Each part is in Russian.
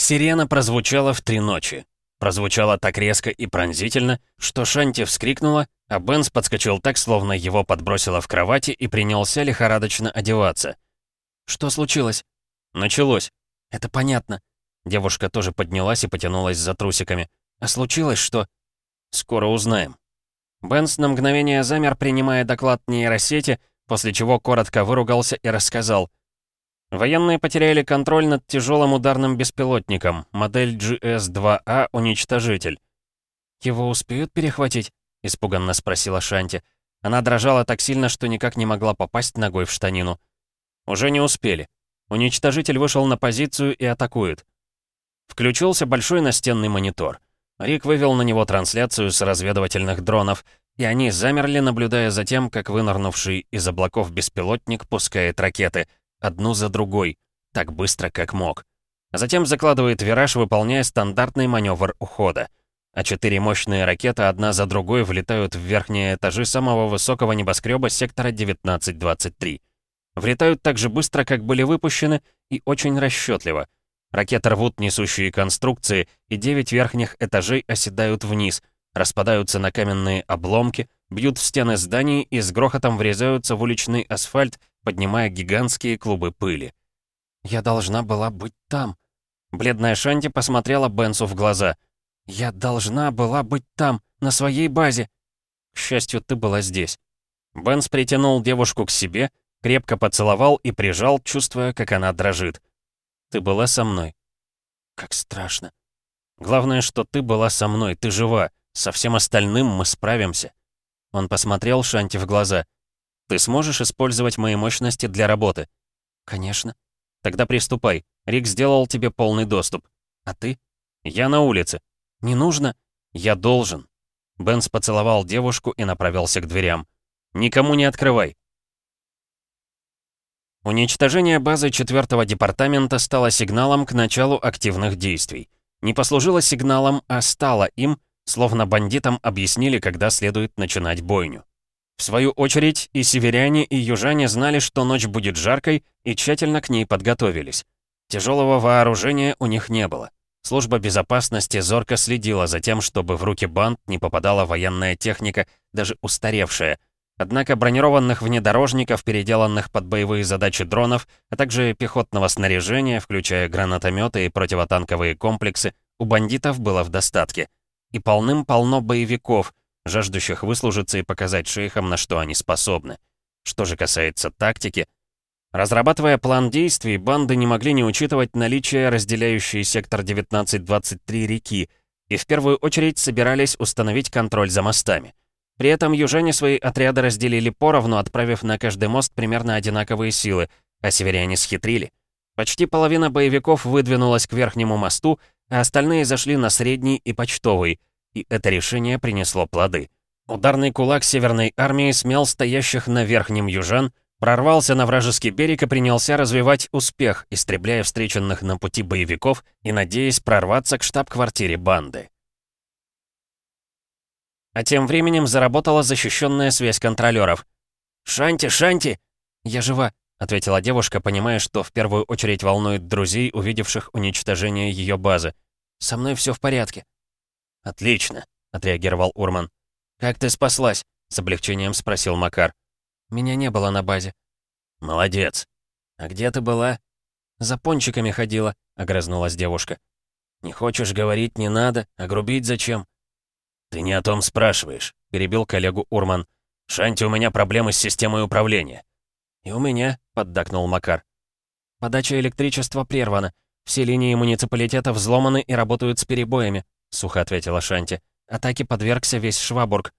Сирена прозвучала в три ночи. Прозвучала так резко и пронзительно, что Шанти вскрикнула, а Бенс подскочил так, словно его подбросило в кровати и принялся лихорадочно одеваться. «Что случилось?» «Началось». «Это понятно». Девушка тоже поднялась и потянулась за трусиками. «А случилось что?» «Скоро узнаем». Бенс на мгновение замер, принимая доклад нейросети, после чего коротко выругался и рассказал. Военные потеряли контроль над тяжелым ударным беспилотником, модель GS-2A «Уничтожитель». «Его успеют перехватить?» — испуганно спросила Шанти. Она дрожала так сильно, что никак не могла попасть ногой в штанину. «Уже не успели. Уничтожитель вышел на позицию и атакует». Включился большой настенный монитор. Рик вывел на него трансляцию с разведывательных дронов, и они замерли, наблюдая за тем, как вынырнувший из облаков беспилотник пускает ракеты — одну за другой, так быстро, как мог. А затем закладывает вираж, выполняя стандартный маневр ухода. А четыре мощные ракеты одна за другой влетают в верхние этажи самого высокого небоскреба сектора 1923. Влетают так же быстро, как были выпущены, и очень расчетливо. Ракеты рвут несущие конструкции, и девять верхних этажей оседают вниз, распадаются на каменные обломки, бьют в стены зданий и с грохотом врезаются в уличный асфальт, поднимая гигантские клубы пыли. «Я должна была быть там». Бледная Шанти посмотрела Бенсу в глаза. «Я должна была быть там, на своей базе». «К счастью, ты была здесь». Бенс притянул девушку к себе, крепко поцеловал и прижал, чувствуя, как она дрожит. «Ты была со мной». «Как страшно». «Главное, что ты была со мной, ты жива. Со всем остальным мы справимся». Он посмотрел Шанти в глаза. Ты сможешь использовать мои мощности для работы? Конечно. Тогда приступай. Рик сделал тебе полный доступ. А ты? Я на улице. Не нужно. Я должен. Бенс поцеловал девушку и направился к дверям. Никому не открывай. Уничтожение базы 4 департамента стало сигналом к началу активных действий. Не послужило сигналом, а стало им, словно бандитам объяснили, когда следует начинать бойню. В свою очередь, и северяне, и южане знали, что ночь будет жаркой, и тщательно к ней подготовились. Тяжелого вооружения у них не было. Служба безопасности зорко следила за тем, чтобы в руки банд не попадала военная техника, даже устаревшая. Однако бронированных внедорожников, переделанных под боевые задачи дронов, а также пехотного снаряжения, включая гранатометы и противотанковые комплексы, у бандитов было в достатке. И полным-полно боевиков, жаждущих выслужиться и показать шейхам, на что они способны. Что же касается тактики, разрабатывая план действий, банды не могли не учитывать наличие разделяющей сектор 1923 реки и в первую очередь собирались установить контроль за мостами. При этом южане свои отряды разделили поровну, отправив на каждый мост примерно одинаковые силы, а северяне схитрили. Почти половина боевиков выдвинулась к верхнему мосту, а остальные зашли на средний и почтовый — и это решение принесло плоды. Ударный кулак Северной армии смел стоящих на верхнем южан, прорвался на вражеский берег и принялся развивать успех, истребляя встреченных на пути боевиков и надеясь прорваться к штаб-квартире банды. А тем временем заработала защищенная связь контролеров. «Шанти, Шанти!» «Я жива», — ответила девушка, понимая, что в первую очередь волнует друзей, увидевших уничтожение ее базы. «Со мной все в порядке». «Отлично», — отреагировал Урман. «Как ты спаслась?» — с облегчением спросил Макар. «Меня не было на базе». «Молодец. А где ты была?» «За пончиками ходила», — огрызнулась девушка. «Не хочешь говорить, не надо, а грубить зачем?» «Ты не о том спрашиваешь», — перебил коллегу Урман. «Шанти, у меня проблемы с системой управления». «И у меня», — поддакнул Макар. «Подача электричества прервана. Все линии муниципалитета взломаны и работают с перебоями. — сухо ответила Шанти. «Атаке подвергся весь Швабург».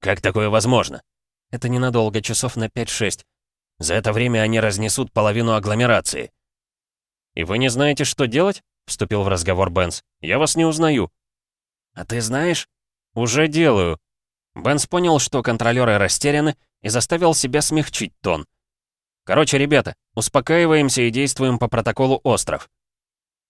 «Как такое возможно?» «Это ненадолго, часов на 5-6. За это время они разнесут половину агломерации». «И вы не знаете, что делать?» — вступил в разговор Бенс. «Я вас не узнаю». «А ты знаешь?» «Уже делаю». Бенс понял, что контролеры растеряны, и заставил себя смягчить тон. «Короче, ребята, успокаиваемся и действуем по протоколу «Остров».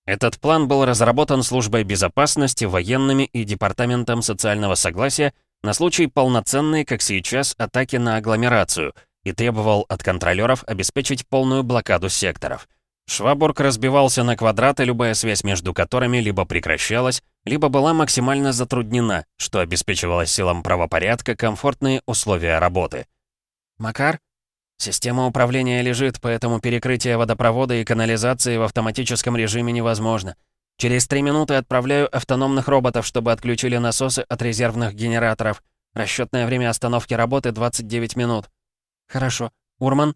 Этот план был разработан службой безопасности, военными и Департаментом социального согласия на случай полноценной, как сейчас, атаки на агломерацию и требовал от контролеров обеспечить полную блокаду секторов. Швабург разбивался на квадраты, любая связь между которыми либо прекращалась, либо была максимально затруднена, что обеспечивало силам правопорядка комфортные условия работы. «Макар?» «Система управления лежит, поэтому перекрытие водопровода и канализации в автоматическом режиме невозможно. Через три минуты отправляю автономных роботов, чтобы отключили насосы от резервных генераторов. Расчетное время остановки работы 29 минут». «Хорошо. Урман?»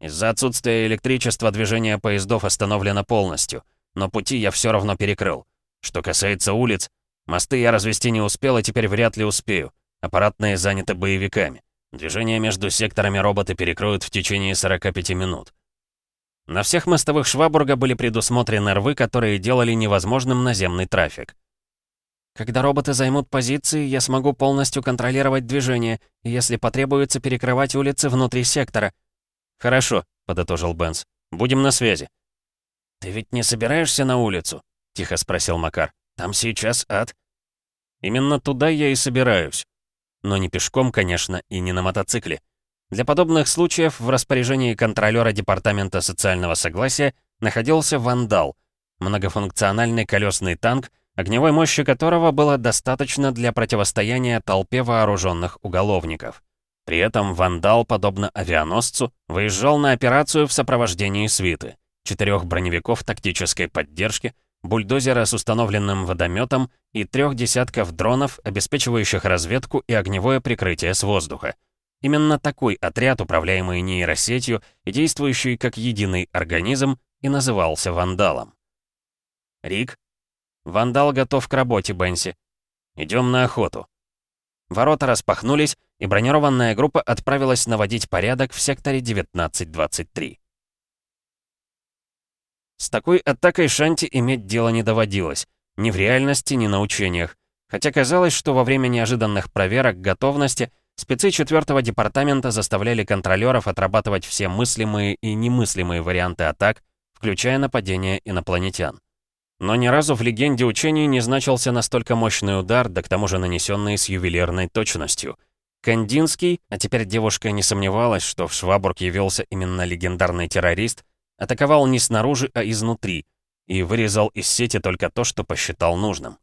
«Из-за отсутствия электричества движение поездов остановлено полностью, но пути я все равно перекрыл. Что касается улиц, мосты я развести не успел и теперь вряд ли успею. Аппаратные заняты боевиками. Движение между секторами роботы перекроют в течение 45 минут. На всех мостовых Швабурга были предусмотрены рвы, которые делали невозможным наземный трафик. Когда роботы займут позиции, я смогу полностью контролировать движение, если потребуется перекрывать улицы внутри сектора. «Хорошо», — подытожил Бенс. «Будем на связи». «Ты ведь не собираешься на улицу?» — тихо спросил Макар. «Там сейчас ад». «Именно туда я и собираюсь. Но не пешком, конечно, и не на мотоцикле. Для подобных случаев в распоряжении контролера Департамента социального согласия находился «Вандал» — многофункциональный колесный танк, огневой мощи которого было достаточно для противостояния толпе вооруженных уголовников. При этом «Вандал», подобно авианосцу, выезжал на операцию в сопровождении свиты, четырех броневиков тактической поддержки, бульдозера с установленным водометом и трех десятков дронов, обеспечивающих разведку и огневое прикрытие с воздуха. Именно такой отряд, управляемый нейросетью и действующий как единый организм, и назывался «Вандалом». «Рик?» «Вандал готов к работе, Бенси. Идем на охоту». Ворота распахнулись, и бронированная группа отправилась наводить порядок в секторе 1923. С такой атакой Шанти иметь дело не доводилось. Ни в реальности, ни на учениях. Хотя казалось, что во время неожиданных проверок готовности спецы 4 департамента заставляли контролеров отрабатывать все мыслимые и немыслимые варианты атак, включая нападения инопланетян. Но ни разу в легенде учений не значился настолько мощный удар, да к тому же нанесенный с ювелирной точностью. Кандинский, а теперь девушка не сомневалась, что в Швабург явился именно легендарный террорист, Атаковал не снаружи, а изнутри. И вырезал из сети только то, что посчитал нужным.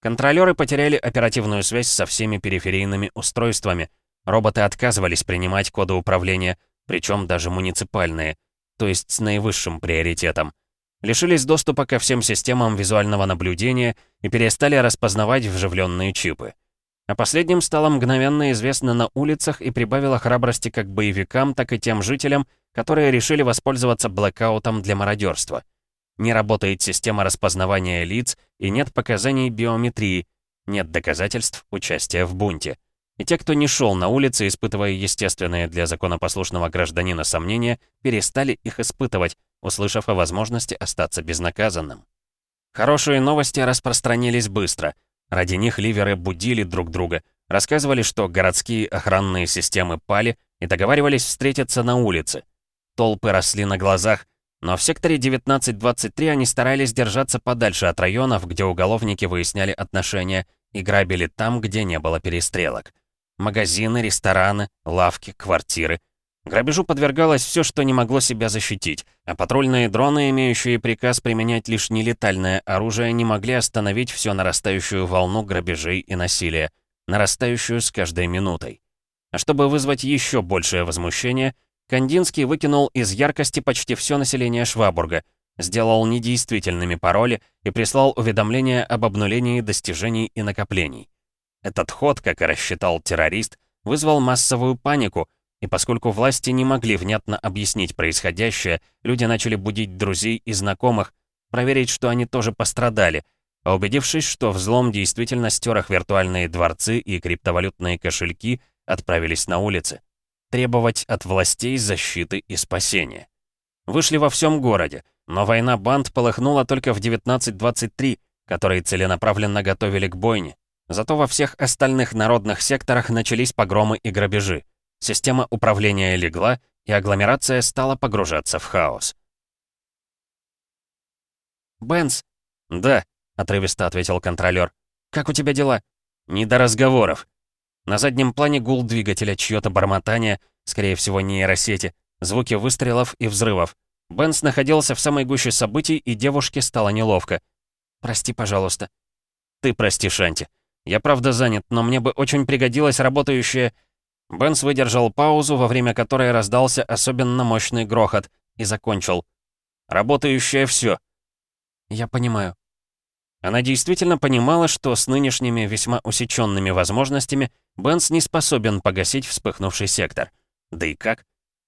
Контролеры потеряли оперативную связь со всеми периферийными устройствами. Роботы отказывались принимать коды управления, причем даже муниципальные, то есть с наивысшим приоритетом. Лишились доступа ко всем системам визуального наблюдения и перестали распознавать вживленные чипы. О последнем стало мгновенно известно на улицах и прибавило храбрости как боевикам, так и тем жителям, которые решили воспользоваться блэкаутом для мародерства. Не работает система распознавания лиц и нет показаний биометрии, нет доказательств участия в бунте. И те, кто не шел на улице, испытывая естественные для законопослушного гражданина сомнения, перестали их испытывать, услышав о возможности остаться безнаказанным. Хорошие новости распространились быстро. Ради них ливеры будили друг друга, рассказывали, что городские охранные системы пали и договаривались встретиться на улице. Толпы росли на глазах, но в секторе 1923 они старались держаться подальше от районов, где уголовники выясняли отношения, и грабили там, где не было перестрелок. Магазины, рестораны, лавки, квартиры. Грабежу подвергалось все, что не могло себя защитить, а патрульные дроны, имеющие приказ применять лишь нелетальное оружие, не могли остановить всю нарастающую волну грабежей и насилия, нарастающую с каждой минутой. А чтобы вызвать еще большее возмущение, Кандинский выкинул из яркости почти все население Швабурга, сделал недействительными пароли и прислал уведомления об обнулении достижений и накоплений. Этот ход, как и рассчитал террорист, вызвал массовую панику, и поскольку власти не могли внятно объяснить происходящее, люди начали будить друзей и знакомых, проверить, что они тоже пострадали, а убедившись, что взлом действительно стер их виртуальные дворцы и криптовалютные кошельки, отправились на улицы требовать от властей защиты и спасения. Вышли во всем городе, но война банд полыхнула только в 1923, которые целенаправленно готовили к бойне. Зато во всех остальных народных секторах начались погромы и грабежи. Система управления легла, и агломерация стала погружаться в хаос. «Бенс!» «Да», — отрывисто ответил контролер. «Как у тебя дела?» «Не до разговоров. На заднем плане гул двигателя, чьё-то бормотание, скорее всего, нейросети, звуки выстрелов и взрывов. Бенс находился в самой гуще событий, и девушке стало неловко. «Прости, пожалуйста». «Ты прости, Шанти. Я правда занят, но мне бы очень пригодилась работающая...» Бенс выдержал паузу, во время которой раздался особенно мощный грохот, и закончил. «Работающее все. «Я понимаю». Она действительно понимала, что с нынешними весьма усеченными возможностями Бенс не способен погасить вспыхнувший сектор. Да и как?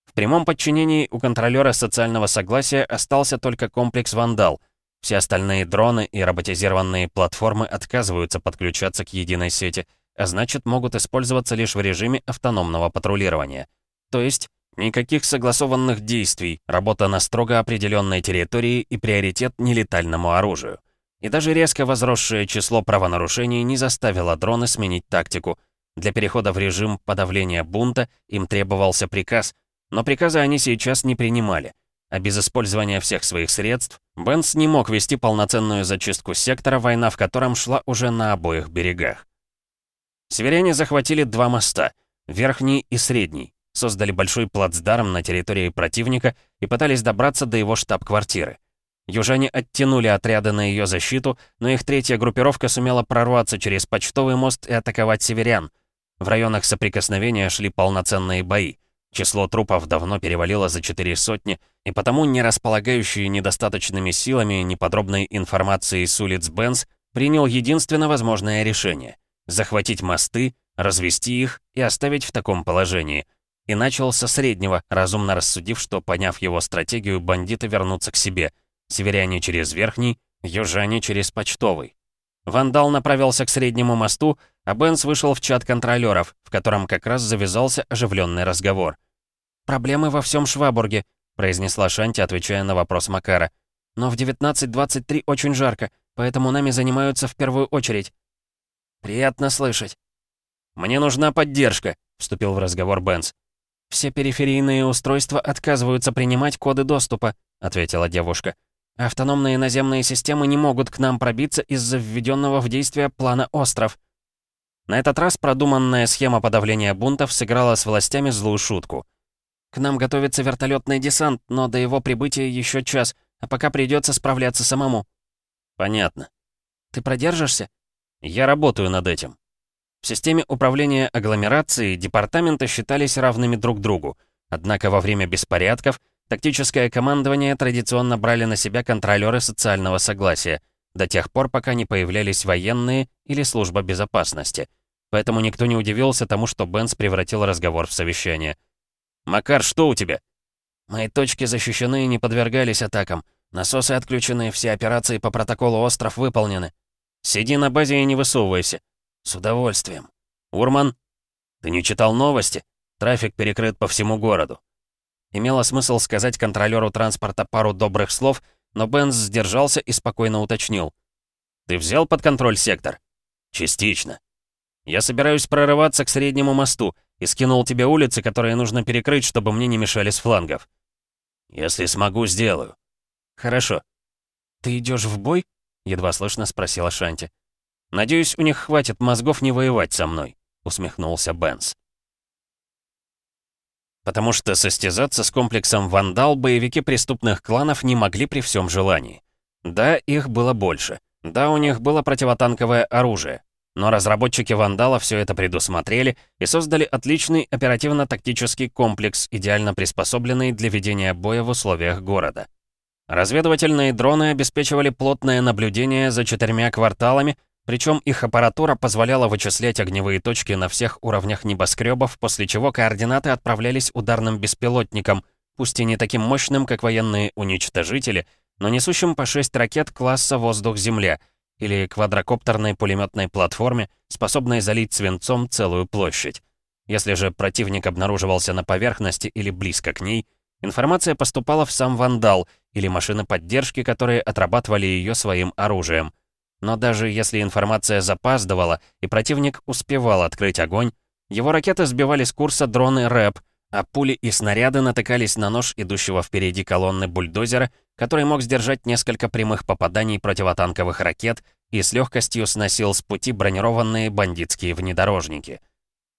В прямом подчинении у контролера социального согласия остался только комплекс «Вандал». Все остальные дроны и роботизированные платформы отказываются подключаться к единой сети, а значит, могут использоваться лишь в режиме автономного патрулирования. То есть, никаких согласованных действий, работа на строго определенной территории и приоритет нелетальному оружию. И даже резко возросшее число правонарушений не заставило дроны сменить тактику. Для перехода в режим подавления бунта им требовался приказ, но приказы они сейчас не принимали. А без использования всех своих средств, Бенс не мог вести полноценную зачистку сектора, война в котором шла уже на обоих берегах. Северяне захватили два моста, верхний и средний, создали большой плацдарм на территории противника и пытались добраться до его штаб-квартиры. Южане оттянули отряды на ее защиту, но их третья группировка сумела прорваться через почтовый мост и атаковать северян. В районах соприкосновения шли полноценные бои. Число трупов давно перевалило за четыре сотни, и потому не располагающие недостаточными силами неподробной информации с улиц принял единственно возможное решение — захватить мосты, развести их и оставить в таком положении. И начал со среднего, разумно рассудив, что, поняв его стратегию, бандиты вернутся к себе. Северяне через верхний, южане через почтовый. Вандал направился к среднему мосту, а Бенс вышел в чат контролеров, в котором как раз завязался оживленный разговор. «Проблемы во всем Швабурге», — произнесла Шанти, отвечая на вопрос Макара. «Но в 19.23 очень жарко, поэтому нами занимаются в первую очередь». «Приятно слышать». «Мне нужна поддержка», — вступил в разговор Бенс. «Все периферийные устройства отказываются принимать коды доступа», — ответила девушка. «Автономные наземные системы не могут к нам пробиться из-за введенного в действие плана «Остров». На этот раз продуманная схема подавления бунтов сыграла с властями злую шутку. К нам готовится вертолетный десант, но до его прибытия еще час, а пока придется справляться самому». «Понятно. Ты продержишься?» «Я работаю над этим». В системе управления агломерацией департаменты считались равными друг другу, однако во время беспорядков тактическое командование традиционно брали на себя контролеры социального согласия, до тех пор, пока не появлялись военные или служба безопасности. Поэтому никто не удивился тому, что Бенс превратил разговор в совещание – «Макар, что у тебя?» «Мои точки защищены и не подвергались атакам. Насосы отключены, все операции по протоколу «Остров» выполнены. Сиди на базе и не высовывайся». «С удовольствием». «Урман?» «Ты не читал новости? Трафик перекрыт по всему городу». Имело смысл сказать контролёру транспорта пару добрых слов, но Бенз сдержался и спокойно уточнил. «Ты взял под контроль сектор?» «Частично. Я собираюсь прорываться к среднему мосту и скинул тебе улицы, которые нужно перекрыть, чтобы мне не мешали с флангов. Если смогу, сделаю. Хорошо. Ты идешь в бой? Едва слышно спросила Шанти. Надеюсь, у них хватит мозгов не воевать со мной, усмехнулся Бенс. Потому что состязаться с комплексом «Вандал» боевики преступных кланов не могли при всем желании. Да, их было больше. Да, у них было противотанковое оружие. Но разработчики «Вандала» все это предусмотрели и создали отличный оперативно-тактический комплекс, идеально приспособленный для ведения боя в условиях города. Разведывательные дроны обеспечивали плотное наблюдение за четырьмя кварталами, причем их аппаратура позволяла вычислять огневые точки на всех уровнях небоскребов, после чего координаты отправлялись ударным беспилотникам, пусть и не таким мощным, как военные уничтожители, но несущим по 6 ракет класса «Воздух-Земля», или квадрокоптерной пулеметной платформе, способной залить свинцом целую площадь. Если же противник обнаруживался на поверхности или близко к ней, информация поступала в сам «Вандал» или машины поддержки, которые отрабатывали ее своим оружием. Но даже если информация запаздывала и противник успевал открыть огонь, его ракеты сбивали с курса дроны РЭП, а пули и снаряды натыкались на нож идущего впереди колонны бульдозера который мог сдержать несколько прямых попаданий противотанковых ракет и с легкостью сносил с пути бронированные бандитские внедорожники.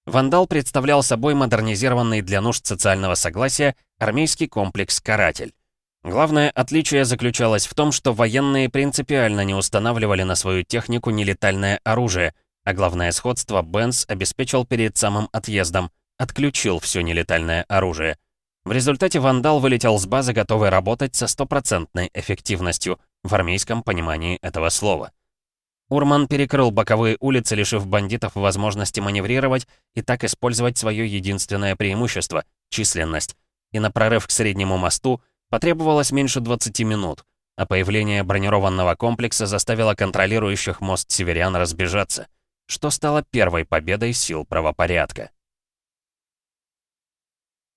«Вандал» представлял собой модернизированный для нужд социального согласия армейский комплекс «Каратель». Главное отличие заключалось в том, что военные принципиально не устанавливали на свою технику нелетальное оружие, а главное сходство Бенс обеспечил перед самым отъездом, отключил все нелетальное оружие. В результате «Вандал» вылетел с базы, готовый работать со стопроцентной эффективностью, в армейском понимании этого слова. Урман перекрыл боковые улицы, лишив бандитов возможности маневрировать и так использовать свое единственное преимущество — численность. И на прорыв к среднему мосту — Потребовалось меньше 20 минут, а появление бронированного комплекса заставило контролирующих мост северян разбежаться, что стало первой победой сил правопорядка.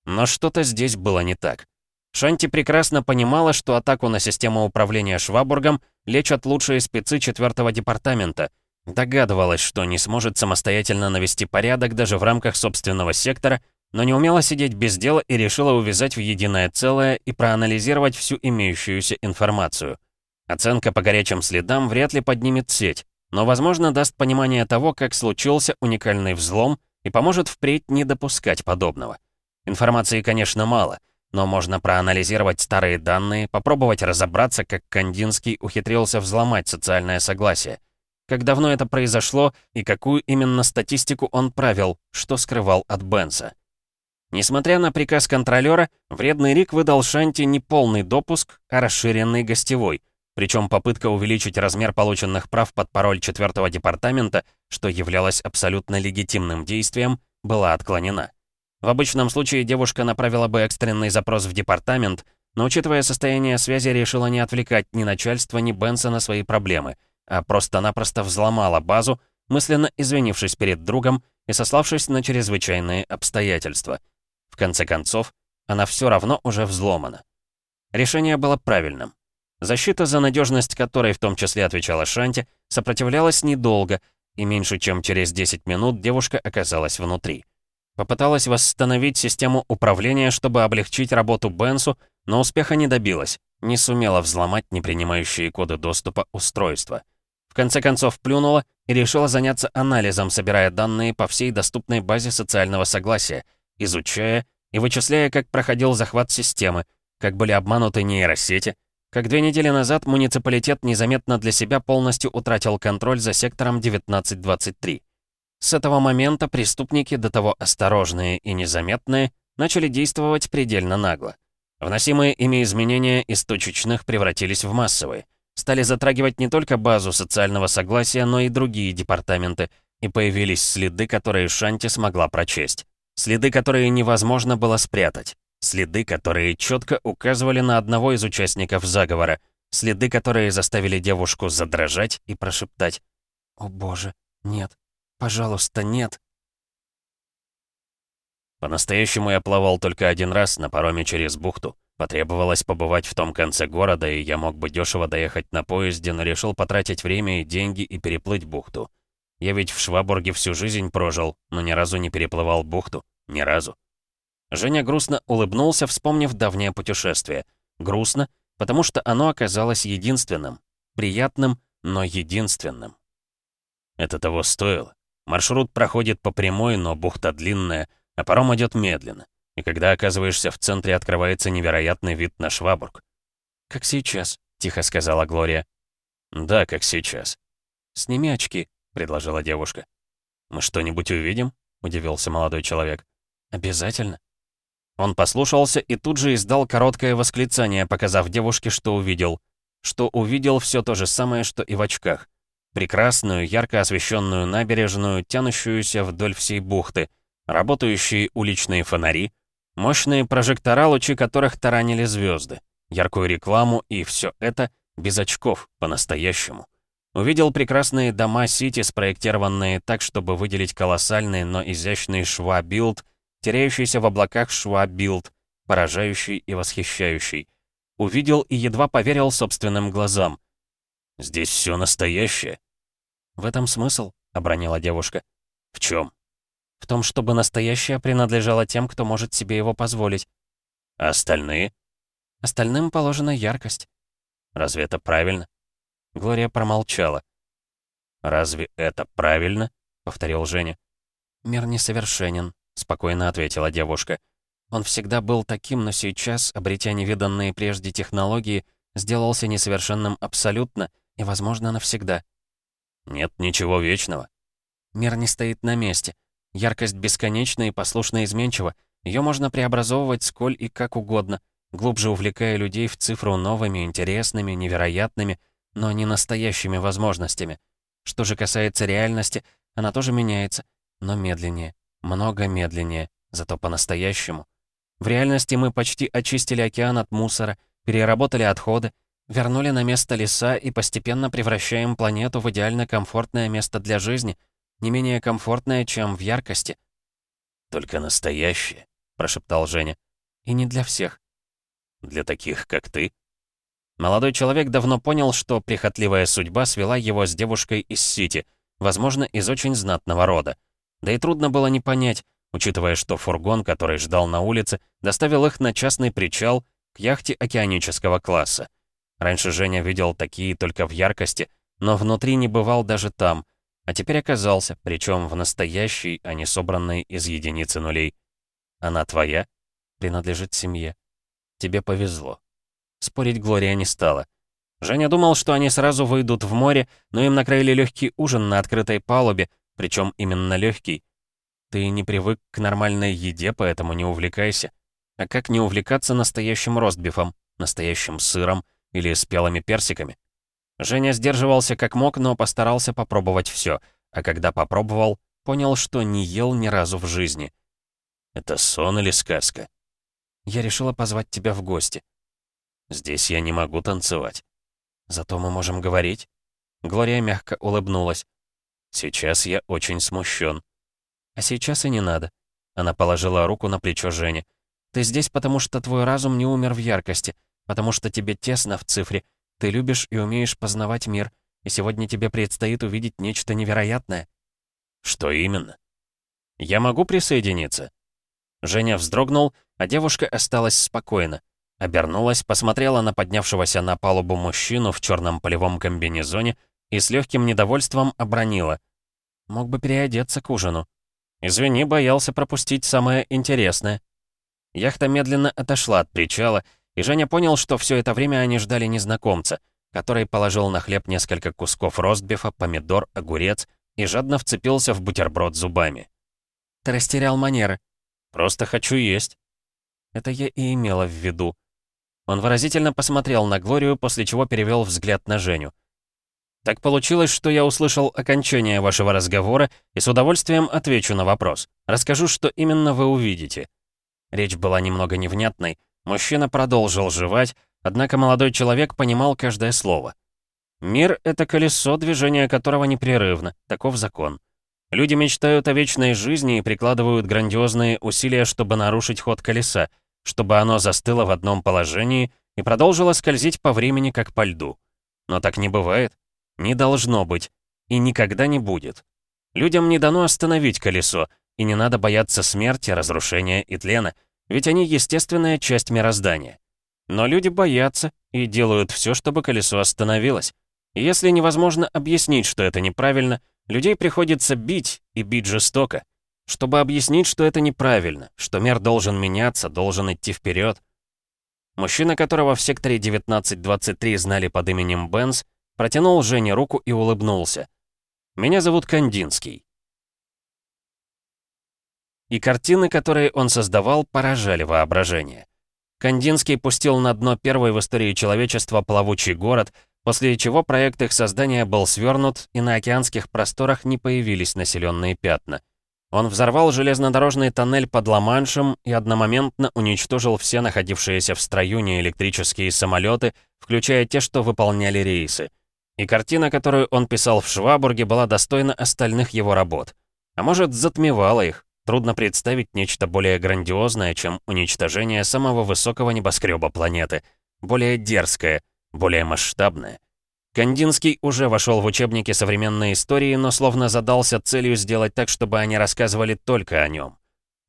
Но что-то здесь было не так. Шанти прекрасно понимала, что атаку на систему управления Швабургом лечат лучшие спецы 4 департамента. Догадывалась, что не сможет самостоятельно навести порядок даже в рамках собственного сектора но не умела сидеть без дела и решила увязать в единое целое и проанализировать всю имеющуюся информацию. Оценка по горячим следам вряд ли поднимет сеть, но, возможно, даст понимание того, как случился уникальный взлом и поможет впредь не допускать подобного. Информации, конечно, мало, но можно проанализировать старые данные, попробовать разобраться, как Кандинский ухитрился взломать социальное согласие. Как давно это произошло и какую именно статистику он правил, что скрывал от Бенса. Несмотря на приказ контролера, вредный Рик выдал Шанти не полный допуск, а расширенный гостевой. Причем попытка увеличить размер полученных прав под пароль четвертого департамента, что являлось абсолютно легитимным действием, была отклонена. В обычном случае девушка направила бы экстренный запрос в департамент, но, учитывая состояние связи, решила не отвлекать ни начальство, ни Бенса на свои проблемы, а просто-напросто взломала базу, мысленно извинившись перед другом и сославшись на чрезвычайные обстоятельства — конце концов, она все равно уже взломана. Решение было правильным. Защита, за надежность которой в том числе отвечала Шанти, сопротивлялась недолго, и меньше чем через 10 минут девушка оказалась внутри. Попыталась восстановить систему управления, чтобы облегчить работу Бенсу, но успеха не добилась, не сумела взломать непринимающие коды доступа устройства. В конце концов плюнула и решила заняться анализом, собирая данные по всей доступной базе социального согласия — изучая и вычисляя, как проходил захват системы, как были обмануты нейросети, как две недели назад муниципалитет незаметно для себя полностью утратил контроль за сектором 1923. С этого момента преступники, до того осторожные и незаметные, начали действовать предельно нагло. Вносимые ими изменения из точечных превратились в массовые. Стали затрагивать не только базу социального согласия, но и другие департаменты, и появились следы, которые Шанти смогла прочесть. Следы, которые невозможно было спрятать. Следы, которые четко указывали на одного из участников заговора. Следы, которые заставили девушку задрожать и прошептать «О боже, нет, пожалуйста, нет». По-настоящему я плавал только один раз на пароме через бухту. Потребовалось побывать в том конце города, и я мог бы дешево доехать на поезде, но решил потратить время и деньги и переплыть бухту. Я ведь в Швабурге всю жизнь прожил, но ни разу не переплывал бухту. Ни разу. Женя грустно улыбнулся, вспомнив давнее путешествие. Грустно, потому что оно оказалось единственным. Приятным, но единственным. Это того стоило. Маршрут проходит по прямой, но бухта длинная, а паром идет медленно. И когда оказываешься в центре, открывается невероятный вид на Швабург. «Как сейчас», — тихо сказала Глория. «Да, как сейчас». «Сними очки», — предложила девушка. «Мы что-нибудь увидим?» — удивился молодой человек. «Обязательно». Он послушался и тут же издал короткое восклицание, показав девушке, что увидел. Что увидел все то же самое, что и в очках. Прекрасную, ярко освещенную набережную, тянущуюся вдоль всей бухты, работающие уличные фонари, мощные прожектора, лучи которых таранили звезды, яркую рекламу и все это без очков, по-настоящему. Увидел прекрасные дома Сити, спроектированные так, чтобы выделить колоссальный, но изящный шва-билд, теряющийся в облаках шва-билд, поражающий и восхищающий. Увидел и едва поверил собственным глазам. «Здесь все настоящее». «В этом смысл?» — обронила девушка. «В чем? «В том, чтобы настоящее принадлежало тем, кто может себе его позволить». «А остальные?» «Остальным положена яркость». «Разве это правильно?» Глория промолчала. «Разве это правильно?» — повторил Женя. «Мир несовершенен», — спокойно ответила девушка. Он всегда был таким, но сейчас, обретя невиданные прежде технологии, сделался несовершенным абсолютно и, возможно, навсегда. Нет ничего вечного. Мир не стоит на месте. Яркость бесконечна и послушно изменчива. Ее можно преобразовывать сколь и как угодно, глубже увлекая людей в цифру новыми, интересными, невероятными, но не настоящими возможностями. Что же касается реальности, она тоже меняется, но медленнее, много медленнее, зато по-настоящему. В реальности мы почти очистили океан от мусора, переработали отходы, вернули на место леса и постепенно превращаем планету в идеально комфортное место для жизни, не менее комфортное, чем в яркости. «Только настоящее», — прошептал Женя. «И не для всех». «Для таких, как ты?» Молодой человек давно понял, что прихотливая судьба свела его с девушкой из Сити, возможно, из очень знатного рода. Да и трудно было не понять, учитывая, что фургон, который ждал на улице, доставил их на частный причал к яхте океанического класса. Раньше Женя видел такие только в яркости, но внутри не бывал даже там, а теперь оказался, причем в настоящей, а не собранной из единицы нулей. Она твоя? Принадлежит семье. Тебе повезло. Спорить Глория не стала. Женя думал, что они сразу выйдут в море, но им накрыли легкий ужин на открытой палубе, причем именно легкий. Ты не привык к нормальной еде, поэтому не увлекайся. А как не увлекаться настоящим ростбифом, настоящим сыром или спелыми персиками? Женя сдерживался как мог, но постарался попробовать все, а когда попробовал, понял, что не ел ни разу в жизни. «Это сон или сказка?» «Я решила позвать тебя в гости». «Здесь я не могу танцевать». «Зато мы можем говорить». Глория мягко улыбнулась. «Сейчас я очень смущен. А сейчас и не надо. Она положила руку на плечо Жени. Ты здесь, потому что твой разум не умер в яркости, потому что тебе тесно в цифре. Ты любишь и умеешь познавать мир, и сегодня тебе предстоит увидеть нечто невероятное. Что именно? Я могу присоединиться? Женя вздрогнул, а девушка осталась спокойна. Обернулась, посмотрела на поднявшегося на палубу мужчину в черном полевом комбинезоне и с легким недовольством обронила. Мог бы переодеться к ужину. «Извини, боялся пропустить самое интересное». Яхта медленно отошла от причала, и Женя понял, что все это время они ждали незнакомца, который положил на хлеб несколько кусков ростбифа, помидор, огурец и жадно вцепился в бутерброд зубами. «Ты растерял манеры». «Просто хочу есть». Это я и имела в виду. Он выразительно посмотрел на Глорию, после чего перевел взгляд на Женю. Так получилось, что я услышал окончание вашего разговора и с удовольствием отвечу на вопрос. Расскажу, что именно вы увидите». Речь была немного невнятной. Мужчина продолжил жевать, однако молодой человек понимал каждое слово. «Мир — это колесо, движение которого непрерывно. Таков закон. Люди мечтают о вечной жизни и прикладывают грандиозные усилия, чтобы нарушить ход колеса, чтобы оно застыло в одном положении и продолжило скользить по времени, как по льду. Но так не бывает. Не должно быть. И никогда не будет. Людям не дано остановить колесо, и не надо бояться смерти, разрушения и тлена, ведь они естественная часть мироздания. Но люди боятся и делают все, чтобы колесо остановилось. И если невозможно объяснить, что это неправильно, людей приходится бить, и бить жестоко. Чтобы объяснить, что это неправильно, что мир должен меняться, должен идти вперед. Мужчина, которого в секторе 1923 знали под именем Бенс, Протянул Жене руку и улыбнулся. «Меня зовут Кандинский». И картины, которые он создавал, поражали воображение. Кандинский пустил на дно первый в истории человечества плавучий город, после чего проект их создания был свернут, и на океанских просторах не появились населенные пятна. Он взорвал железнодорожный тоннель под Ла-Маншем и одномоментно уничтожил все находившиеся в строю неэлектрические самолеты, включая те, что выполняли рейсы. И картина, которую он писал в Швабурге, была достойна остальных его работ. А может, затмевала их. Трудно представить нечто более грандиозное, чем уничтожение самого высокого небоскреба планеты. Более дерзкое, более масштабное. Кандинский уже вошел в учебники современной истории, но словно задался целью сделать так, чтобы они рассказывали только о нем.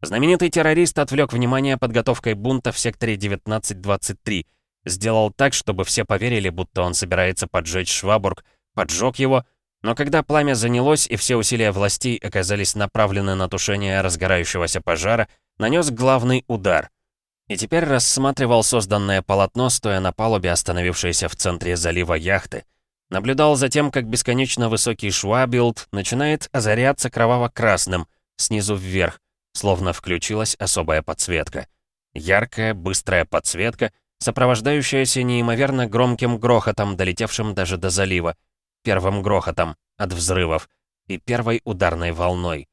Знаменитый террорист отвлек внимание подготовкой бунта в секторе 1923, Сделал так, чтобы все поверили, будто он собирается поджечь Швабург, поджег его, но когда пламя занялось и все усилия властей оказались направлены на тушение разгорающегося пожара, нанес главный удар. И теперь рассматривал созданное полотно, стоя на палубе, остановившейся в центре залива яхты. Наблюдал за тем, как бесконечно высокий швабилд начинает озаряться кроваво-красным, снизу вверх, словно включилась особая подсветка. Яркая, быстрая подсветка, сопровождающаяся неимоверно громким грохотом, долетевшим даже до залива, первым грохотом от взрывов и первой ударной волной.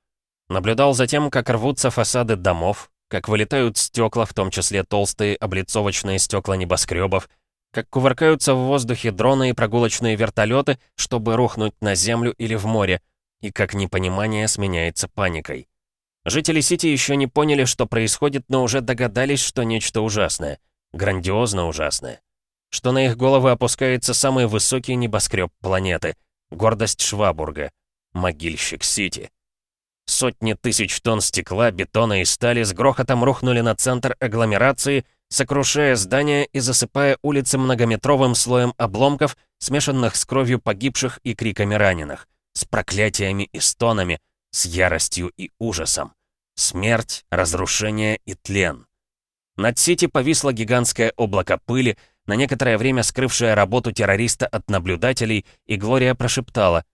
Наблюдал за тем, как рвутся фасады домов, как вылетают стекла, в том числе толстые облицовочные стекла небоскребов, как кувыркаются в воздухе дроны и прогулочные вертолеты, чтобы рухнуть на землю или в море, и как непонимание сменяется паникой. Жители Сити еще не поняли, что происходит, но уже догадались, что нечто ужасное, грандиозно ужасное. Что на их головы опускается самый высокий небоскреб планеты, гордость Швабурга, могильщик Сити. Сотни тысяч тонн стекла, бетона и стали с грохотом рухнули на центр агломерации, сокрушая здания и засыпая улицы многометровым слоем обломков, смешанных с кровью погибших и криками раненых, с проклятиями и стонами, с яростью и ужасом. Смерть, разрушение и тлен. Над Сити повисло гигантское облако пыли, на некоторое время скрывшее работу террориста от наблюдателей, и Глория прошептала.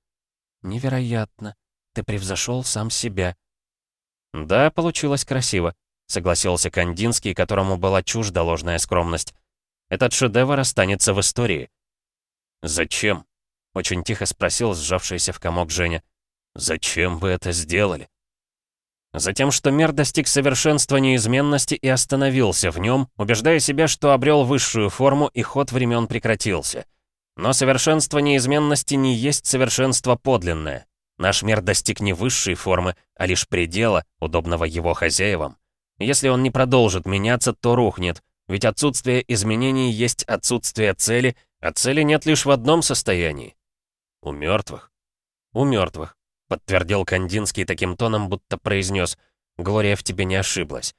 «Невероятно. Ты превзошел сам себя». «Да, получилось красиво», — согласился Кандинский, которому была чужда ложная скромность. «Этот шедевр останется в истории». «Зачем?» — очень тихо спросил сжавшийся в комок Женя. «Зачем вы это сделали?» Затем, что мир достиг совершенства неизменности и остановился в нем, убеждая себя, что обрел высшую форму и ход времен прекратился. Но совершенство неизменности не есть совершенство подлинное. Наш мир достиг не высшей формы, а лишь предела, удобного его хозяевам. Если он не продолжит меняться, то рухнет, ведь отсутствие изменений есть отсутствие цели, а цели нет лишь в одном состоянии. У мертвых. У мертвых, подтвердил Кандинский таким тоном, будто произнес «Глория в тебе не ошиблась».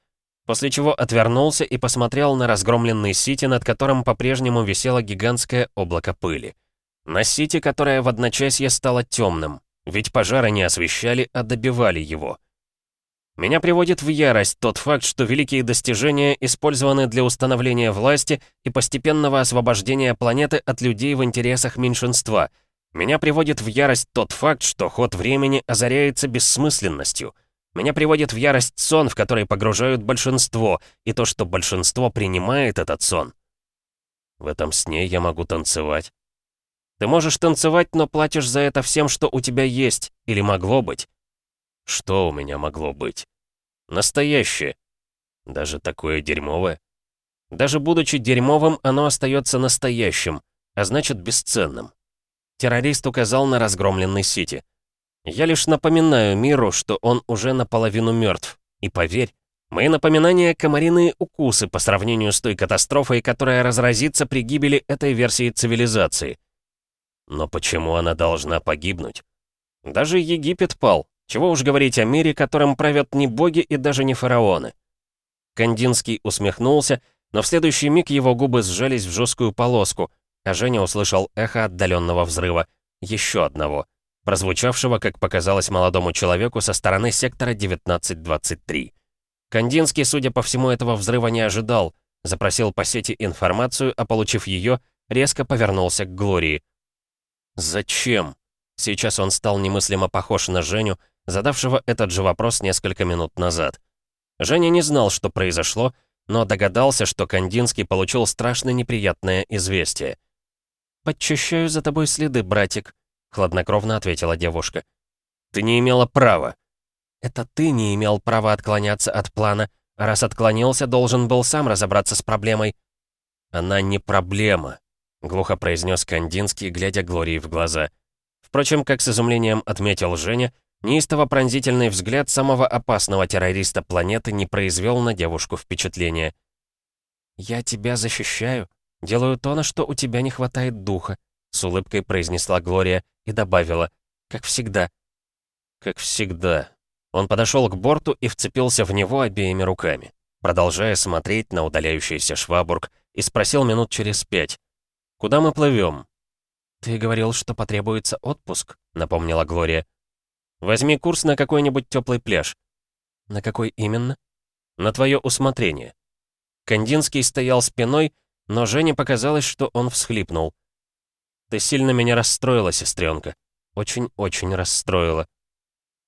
После чего отвернулся и посмотрел на разгромленный Сити, над которым по-прежнему висело гигантское облако пыли. На Сити, которое в одночасье стало темным, ведь пожары не освещали, а добивали его. Меня приводит в ярость тот факт, что великие достижения использованы для установления власти и постепенного освобождения планеты от людей в интересах меньшинства. Меня приводит в ярость тот факт, что ход времени озаряется бессмысленностью. Меня приводит в ярость сон, в который погружают большинство, и то, что большинство принимает этот сон. В этом сне я могу танцевать. Ты можешь танцевать, но платишь за это всем, что у тебя есть, или могло быть. Что у меня могло быть? Настоящее. Даже такое дерьмовое. Даже будучи дерьмовым, оно остается настоящим, а значит бесценным. Террорист указал на разгромленный Сити. Я лишь напоминаю миру, что он уже наполовину мертв. И поверь, мои напоминания — комариные укусы по сравнению с той катастрофой, которая разразится при гибели этой версии цивилизации. Но почему она должна погибнуть? Даже Египет пал. Чего уж говорить о мире, которым правят не боги и даже не фараоны. Кандинский усмехнулся, но в следующий миг его губы сжались в жесткую полоску, а Женя услышал эхо отдаленного взрыва, еще одного, прозвучавшего, как показалось молодому человеку, со стороны сектора 1923. Кандинский, судя по всему, этого взрыва не ожидал, запросил по сети информацию, а получив ее, резко повернулся к Глории. «Зачем?» Сейчас он стал немыслимо похож на Женю, задавшего этот же вопрос несколько минут назад. Женя не знал, что произошло, но догадался, что Кандинский получил страшно неприятное известие. «Подчищаю за тобой следы, братик», — хладнокровно ответила девушка. «Ты не имела права». «Это ты не имел права отклоняться от плана, а раз отклонился, должен был сам разобраться с проблемой». «Она не проблема», — глухо произнес Кандинский, глядя Глории в глаза. Впрочем, как с изумлением отметил Женя, Неистово-пронзительный взгляд самого опасного террориста планеты не произвел на девушку впечатления. «Я тебя защищаю. Делаю то, на что у тебя не хватает духа», — с улыбкой произнесла Глория и добавила. «Как всегда». «Как всегда». Он подошел к борту и вцепился в него обеими руками, продолжая смотреть на удаляющийся Швабург, и спросил минут через пять. «Куда мы плывем?» «Ты говорил, что потребуется отпуск», — напомнила Глория. Возьми курс на какой-нибудь теплый пляж». «На какой именно?» На твое усмотрение». Кандинский стоял спиной, но Жене показалось, что он всхлипнул. «Ты сильно меня расстроила, сестренка. Очень-очень расстроила».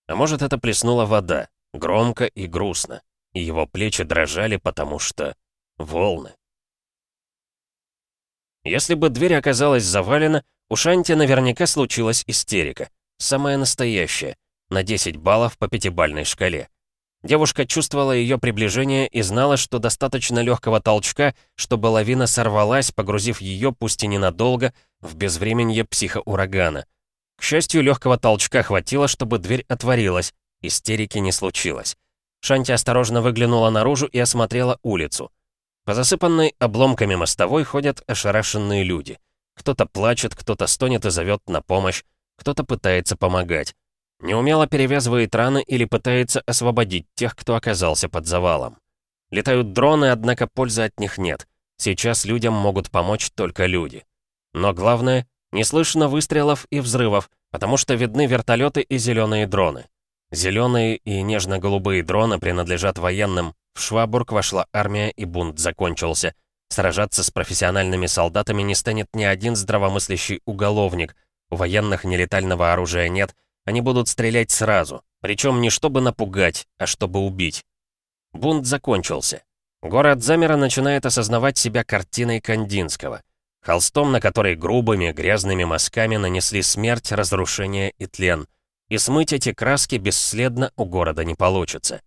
А может, это плеснула вода, громко и грустно, и его плечи дрожали, потому что... волны. Если бы дверь оказалась завалена, у Шанти наверняка случилась истерика. Самая настоящая, на 10 баллов по пятибальной шкале. Девушка чувствовала ее приближение и знала, что достаточно легкого толчка, чтобы лавина сорвалась, погрузив ее, пусть и ненадолго, в безвременье психоурагана. К счастью, легкого толчка хватило, чтобы дверь отворилась. Истерики не случилось. Шанти осторожно выглянула наружу и осмотрела улицу. По засыпанной обломками мостовой ходят ошарашенные люди. Кто-то плачет, кто-то стонет и зовет на помощь, кто-то пытается помогать. Неумело перевязывает раны или пытается освободить тех, кто оказался под завалом. Летают дроны, однако пользы от них нет. Сейчас людям могут помочь только люди. Но главное, не слышно выстрелов и взрывов, потому что видны вертолеты и зеленые дроны. Зеленые и нежно-голубые дроны принадлежат военным. В Швабург вошла армия и бунт закончился. Сражаться с профессиональными солдатами не станет ни один здравомыслящий уголовник. У военных нелетального оружия нет — они будут стрелять сразу, причем не чтобы напугать, а чтобы убить. Бунт закончился. Город замера начинает осознавать себя картиной Кандинского. Холстом, на который грубыми, грязными мазками нанесли смерть, разрушение и тлен. И смыть эти краски бесследно у города не получится.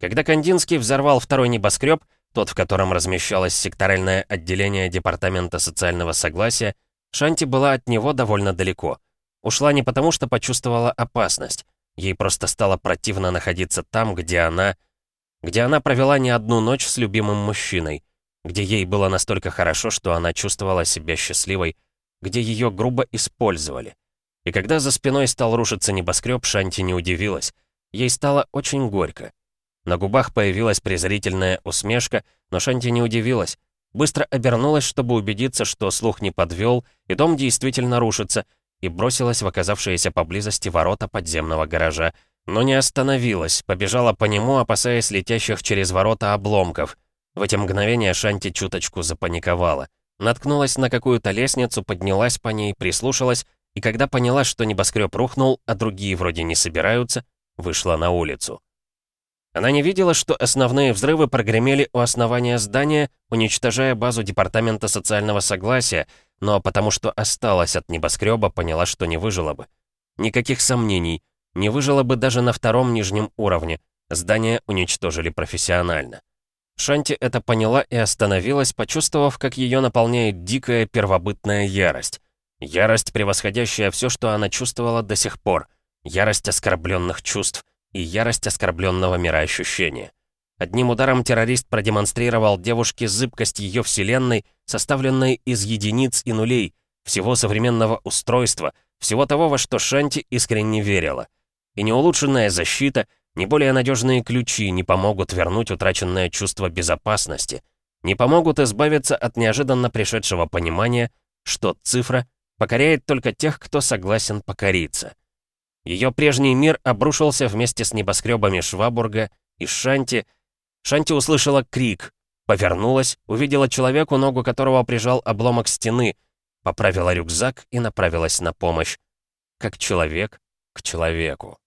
Когда Кандинский взорвал второй небоскреб, тот, в котором размещалось секторальное отделение Департамента социального согласия, Шанти была от него довольно далеко — Ушла не потому, что почувствовала опасность. Ей просто стало противно находиться там, где она... Где она провела не одну ночь с любимым мужчиной. Где ей было настолько хорошо, что она чувствовала себя счастливой. Где ее грубо использовали. И когда за спиной стал рушиться небоскреб, Шанти не удивилась. Ей стало очень горько. На губах появилась презрительная усмешка, но Шанти не удивилась. Быстро обернулась, чтобы убедиться, что слух не подвел, и дом действительно рушится — и бросилась в оказавшиеся поблизости ворота подземного гаража, но не остановилась, побежала по нему, опасаясь летящих через ворота обломков. В эти мгновения Шанти чуточку запаниковала. Наткнулась на какую-то лестницу, поднялась по ней, прислушалась, и когда поняла, что небоскреб рухнул, а другие вроде не собираются, вышла на улицу. Она не видела, что основные взрывы прогремели у основания здания, уничтожая базу Департамента социального согласия, но потому что осталась от небоскреба, поняла, что не выжила бы. Никаких сомнений, не выжила бы даже на втором нижнем уровне. Здание уничтожили профессионально. Шанти это поняла и остановилась, почувствовав, как ее наполняет дикая первобытная ярость. Ярость, превосходящая все, что она чувствовала до сих пор. Ярость оскорбленных чувств и ярость оскорбленного мироощущения. Одним ударом террорист продемонстрировал девушке зыбкость ее вселенной, составленной из единиц и нулей, всего современного устройства, всего того, во что Шанти искренне верила. И ни улучшенная защита, ни более надежные ключи не помогут вернуть утраченное чувство безопасности, не помогут избавиться от неожиданно пришедшего понимания, что цифра покоряет только тех, кто согласен покориться. Ее прежний мир обрушился вместе с небоскребами Швабурга и Шанти, Шанти услышала крик, повернулась, увидела человека, ногу которого прижал обломок стены, поправила рюкзак и направилась на помощь. Как человек к человеку.